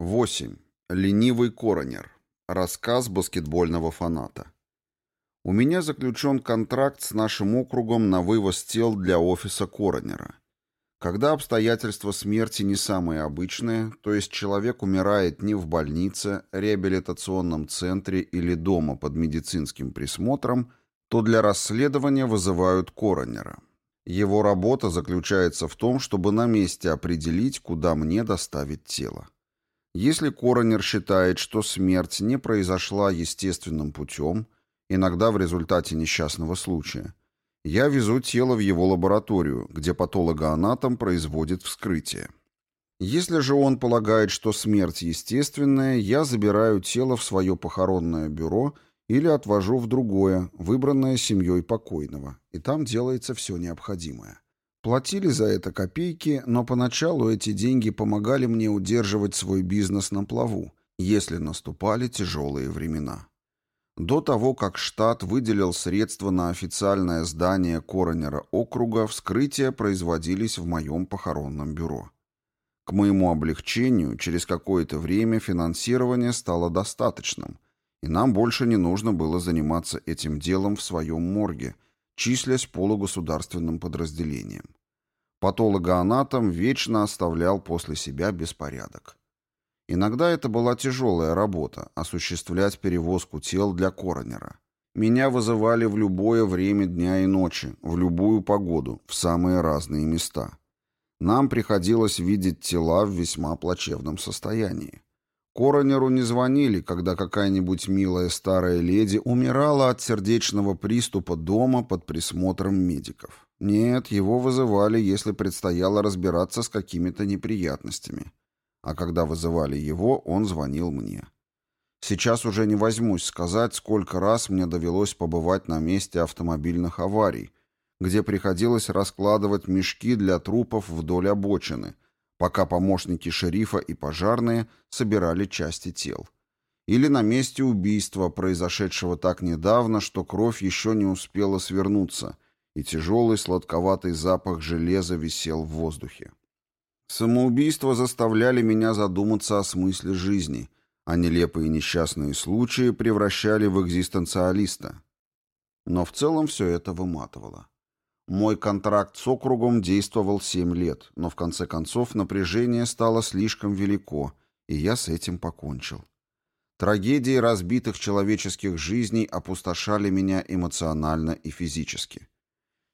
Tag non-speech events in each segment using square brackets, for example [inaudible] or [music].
8. Ленивый коронер. Рассказ баскетбольного фаната. У меня заключен контракт с нашим округом на вывоз тел для офиса коронера. Когда обстоятельства смерти не самые обычные, то есть человек умирает не в больнице, реабилитационном центре или дома под медицинским присмотром, то для расследования вызывают коронера. Его работа заключается в том, чтобы на месте определить, куда мне доставить тело. Если коронер считает, что смерть не произошла естественным путем, иногда в результате несчастного случая, я везу тело в его лабораторию, где патологоанатом производит вскрытие. Если же он полагает, что смерть естественная, я забираю тело в свое похоронное бюро или отвожу в другое, выбранное семьей покойного, и там делается все необходимое. Платили за это копейки, но поначалу эти деньги помогали мне удерживать свой бизнес на плаву, если наступали тяжелые времена. До того, как штат выделил средства на официальное здание коронера округа, вскрытия производились в моем похоронном бюро. К моему облегчению, через какое-то время финансирование стало достаточным, и нам больше не нужно было заниматься этим делом в своем морге, числясь полугосударственным подразделением. Патологоанатом вечно оставлял после себя беспорядок. Иногда это была тяжелая работа – осуществлять перевозку тел для коронера. Меня вызывали в любое время дня и ночи, в любую погоду, в самые разные места. Нам приходилось видеть тела в весьма плачевном состоянии. Коронеру не звонили, когда какая-нибудь милая старая леди умирала от сердечного приступа дома под присмотром медиков. Нет, его вызывали, если предстояло разбираться с какими-то неприятностями. А когда вызывали его, он звонил мне. Сейчас уже не возьмусь сказать, сколько раз мне довелось побывать на месте автомобильных аварий, где приходилось раскладывать мешки для трупов вдоль обочины – пока помощники шерифа и пожарные собирали части тел. Или на месте убийства, произошедшего так недавно, что кровь еще не успела свернуться, и тяжелый сладковатый запах железа висел в воздухе. Самоубийства заставляли меня задуматься о смысле жизни, а нелепые несчастные случаи превращали в экзистенциалиста. Но в целом все это выматывало. Мой контракт с округом действовал семь лет, но в конце концов напряжение стало слишком велико, и я с этим покончил. Трагедии разбитых человеческих жизней опустошали меня эмоционально и физически.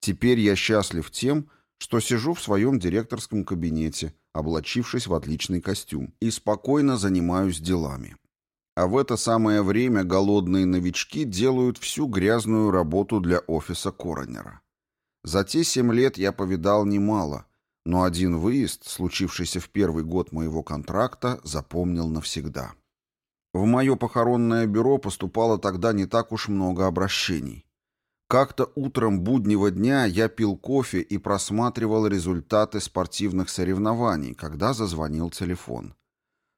Теперь я счастлив тем, что сижу в своем директорском кабинете, облачившись в отличный костюм, и спокойно занимаюсь делами. А в это самое время голодные новички делают всю грязную работу для офиса коронера. За те семь лет я повидал немало, но один выезд, случившийся в первый год моего контракта, запомнил навсегда. В мое похоронное бюро поступало тогда не так уж много обращений. Как-то утром буднего дня я пил кофе и просматривал результаты спортивных соревнований, когда зазвонил телефон.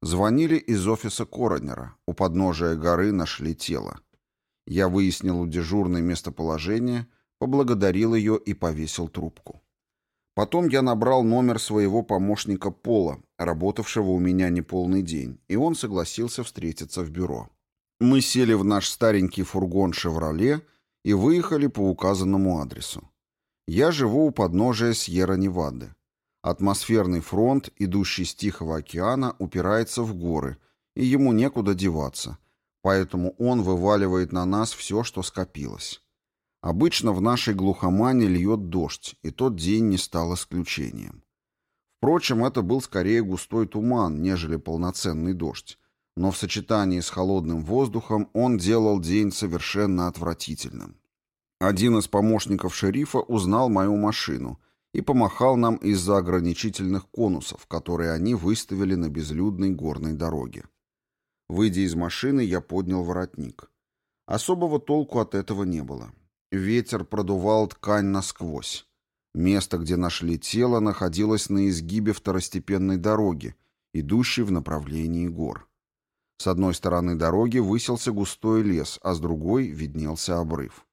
Звонили из офиса коронера. У подножия горы нашли тело. Я выяснил у дежурной местоположение – поблагодарил ее и повесил трубку. Потом я набрал номер своего помощника Пола, работавшего у меня неполный день, и он согласился встретиться в бюро. Мы сели в наш старенький фургон «Шевроле» и выехали по указанному адресу. Я живу у подножия Сьерра-Невады. Атмосферный фронт, идущий с Тихого океана, упирается в горы, и ему некуда деваться, поэтому он вываливает на нас все, что скопилось. Обычно в нашей глухомане льет дождь, и тот день не стал исключением. Впрочем, это был скорее густой туман, нежели полноценный дождь, но в сочетании с холодным воздухом он делал день совершенно отвратительным. Один из помощников шерифа узнал мою машину и помахал нам из-за ограничительных конусов, которые они выставили на безлюдной горной дороге. Выйдя из машины, я поднял воротник. Особого толку от этого не было. Ветер продувал ткань насквозь. Место, где нашли тело, находилось на изгибе второстепенной дороги, идущей в направлении гор. С одной стороны дороги высился густой лес, а с другой виднелся обрыв.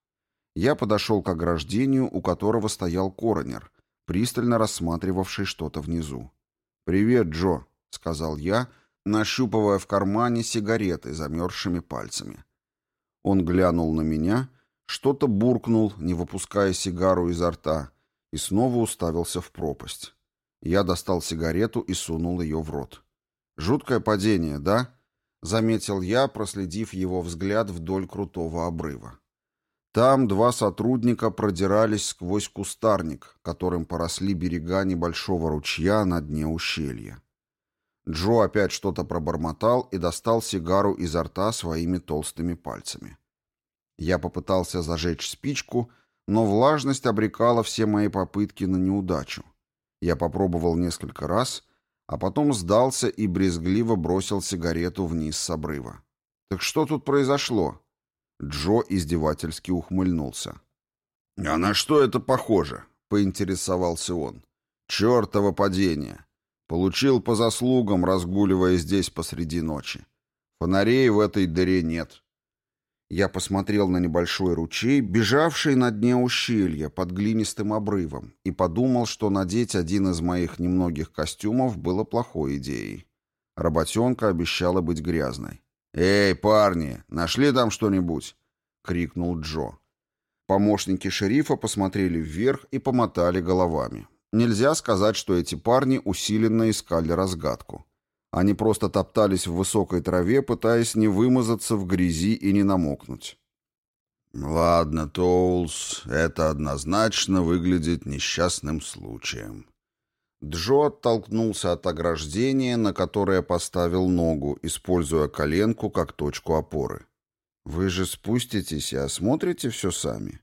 Я подошел к ограждению, у которого стоял коронер, пристально рассматривавший что-то внизу. «Привет, Джо», — сказал я, нащупывая в кармане сигареты замерзшими пальцами. Он глянул на меня, что-то буркнул, не выпуская сигару изо рта, и снова уставился в пропасть. Я достал сигарету и сунул ее в рот. «Жуткое падение, да?» — заметил я, проследив его взгляд вдоль крутого обрыва. Там два сотрудника продирались сквозь кустарник, которым поросли берега небольшого ручья на дне ущелья. Джо опять что-то пробормотал и достал сигару изо рта своими толстыми пальцами. Я попытался зажечь спичку, но влажность обрекала все мои попытки на неудачу. Я попробовал несколько раз, а потом сдался и брезгливо бросил сигарету вниз с обрыва. «Так что тут произошло?» Джо издевательски ухмыльнулся. «А на что это похоже?» — поинтересовался он. «Чёртово падение! Получил по заслугам, разгуливая здесь посреди ночи. Фонарей в этой дыре нет». Я посмотрел на небольшой ручей, бежавший на дне ущелья под глинистым обрывом, и подумал, что надеть один из моих немногих костюмов было плохой идеей. Работенка обещала быть грязной. «Эй, парни, нашли там что-нибудь?» — крикнул Джо. Помощники шерифа посмотрели вверх и помотали головами. Нельзя сказать, что эти парни усиленно искали разгадку. Они просто топтались в высокой траве, пытаясь не вымазаться в грязи и не намокнуть. «Ладно, Тоулс, это однозначно выглядит несчастным случаем», Джо оттолкнулся от ограждения, на которое поставил ногу, используя коленку как точку опоры. «Вы же спуститесь и осмотрите все сами?»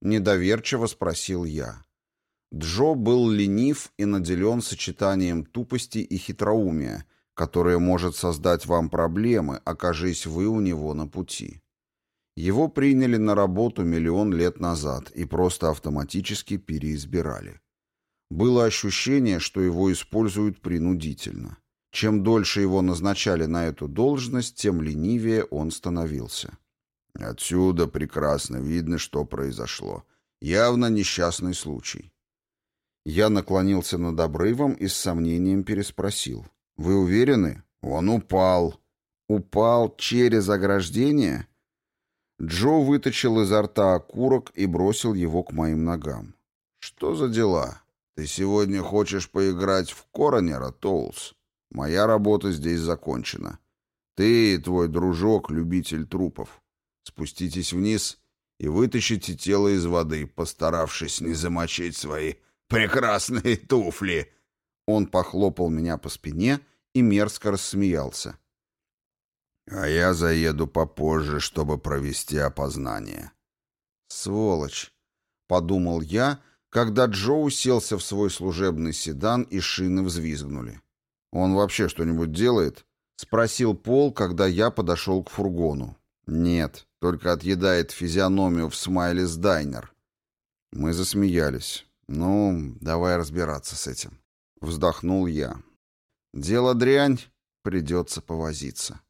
Недоверчиво спросил я. Джо был ленив и наделен сочетанием тупости и хитроумия, которое может создать вам проблемы, окажись вы у него на пути. Его приняли на работу миллион лет назад и просто автоматически переизбирали. Было ощущение, что его используют принудительно. Чем дольше его назначали на эту должность, тем ленивее он становился. Отсюда прекрасно видно, что произошло. Явно несчастный случай. Я наклонился над обрывом и с сомнением переспросил. «Вы уверены? Он упал». «Упал через ограждение?» Джо вытащил изо рта окурок и бросил его к моим ногам. «Что за дела?» «Ты сегодня хочешь поиграть в Коронера, Тоулс? Моя работа здесь закончена. Ты и твой дружок — любитель трупов. Спуститесь вниз и вытащите тело из воды, постаравшись не замочить свои прекрасные [laughs] туфли». Он похлопал меня по спине и мерзко рассмеялся. «А я заеду попозже, чтобы провести опознание». «Сволочь!» — подумал я, — когда Джо уселся в свой служебный седан и шины взвизгнули. «Он вообще что-нибудь делает?» — спросил Пол, когда я подошел к фургону. «Нет, только отъедает физиономию в Смайлис Дайнер». Мы засмеялись. «Ну, давай разбираться с этим». Вздохнул я. «Дело дрянь, придется повозиться».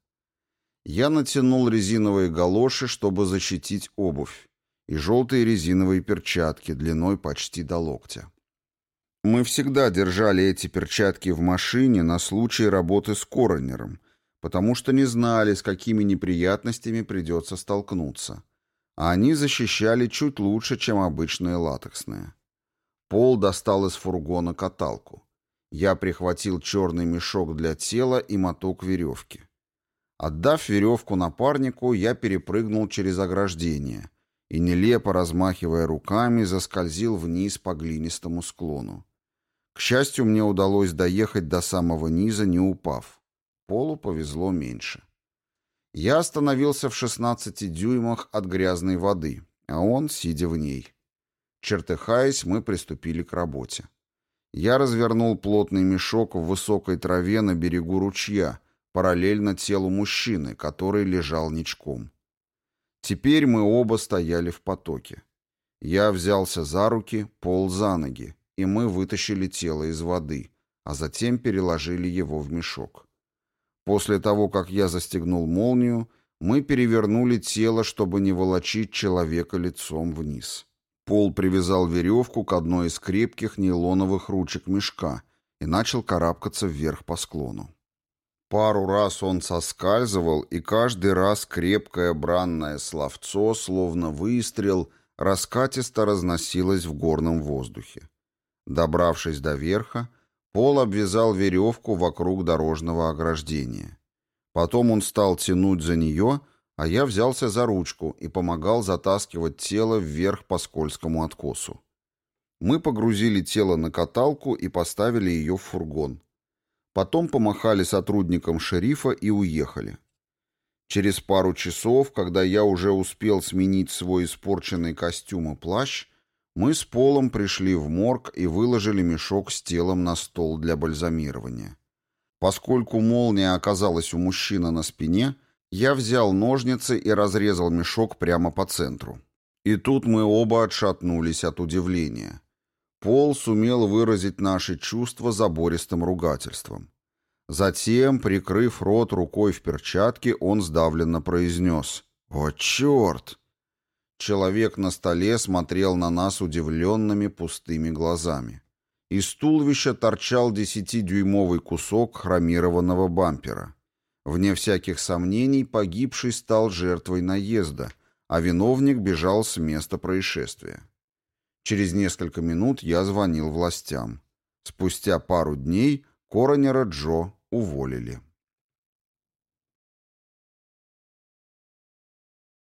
Я натянул резиновые галоши, чтобы защитить обувь и желтые резиновые перчатки длиной почти до локтя. Мы всегда держали эти перчатки в машине на случай работы с коронером, потому что не знали, с какими неприятностями придется столкнуться. А они защищали чуть лучше, чем обычные латексные. Пол достал из фургона каталку. Я прихватил черный мешок для тела и моток веревки. Отдав веревку напарнику, я перепрыгнул через ограждение — и, нелепо размахивая руками, заскользил вниз по глинистому склону. К счастью, мне удалось доехать до самого низа, не упав. Полу повезло меньше. Я остановился в 16 дюймах от грязной воды, а он, сидя в ней. Чертыхаясь, мы приступили к работе. Я развернул плотный мешок в высокой траве на берегу ручья, параллельно телу мужчины, который лежал ничком. Теперь мы оба стояли в потоке. Я взялся за руки, пол за ноги, и мы вытащили тело из воды, а затем переложили его в мешок. После того, как я застегнул молнию, мы перевернули тело, чтобы не волочить человека лицом вниз. Пол привязал веревку к одной из крепких нейлоновых ручек мешка и начал карабкаться вверх по склону. Пару раз он соскальзывал, и каждый раз крепкое бранное словцо, словно выстрел, раскатисто разносилось в горном воздухе. Добравшись до верха, Пол обвязал веревку вокруг дорожного ограждения. Потом он стал тянуть за нее, а я взялся за ручку и помогал затаскивать тело вверх по скользкому откосу. Мы погрузили тело на каталку и поставили ее в фургон. Потом помахали сотрудникам шерифа и уехали. Через пару часов, когда я уже успел сменить свой испорченный костюм и плащ, мы с Полом пришли в морг и выложили мешок с телом на стол для бальзамирования. Поскольку молния оказалась у мужчины на спине, я взял ножницы и разрезал мешок прямо по центру. И тут мы оба отшатнулись от удивления. Пол сумел выразить наши чувства забористым ругательством. Затем, прикрыв рот рукой в перчатке, он сдавленно произнес «О, черт!». Человек на столе смотрел на нас удивленными пустыми глазами. Из туловища торчал десятидюймовый кусок хромированного бампера. Вне всяких сомнений погибший стал жертвой наезда, а виновник бежал с места происшествия. Через несколько минут я звонил властям. Спустя пару дней коронера Джо уволили.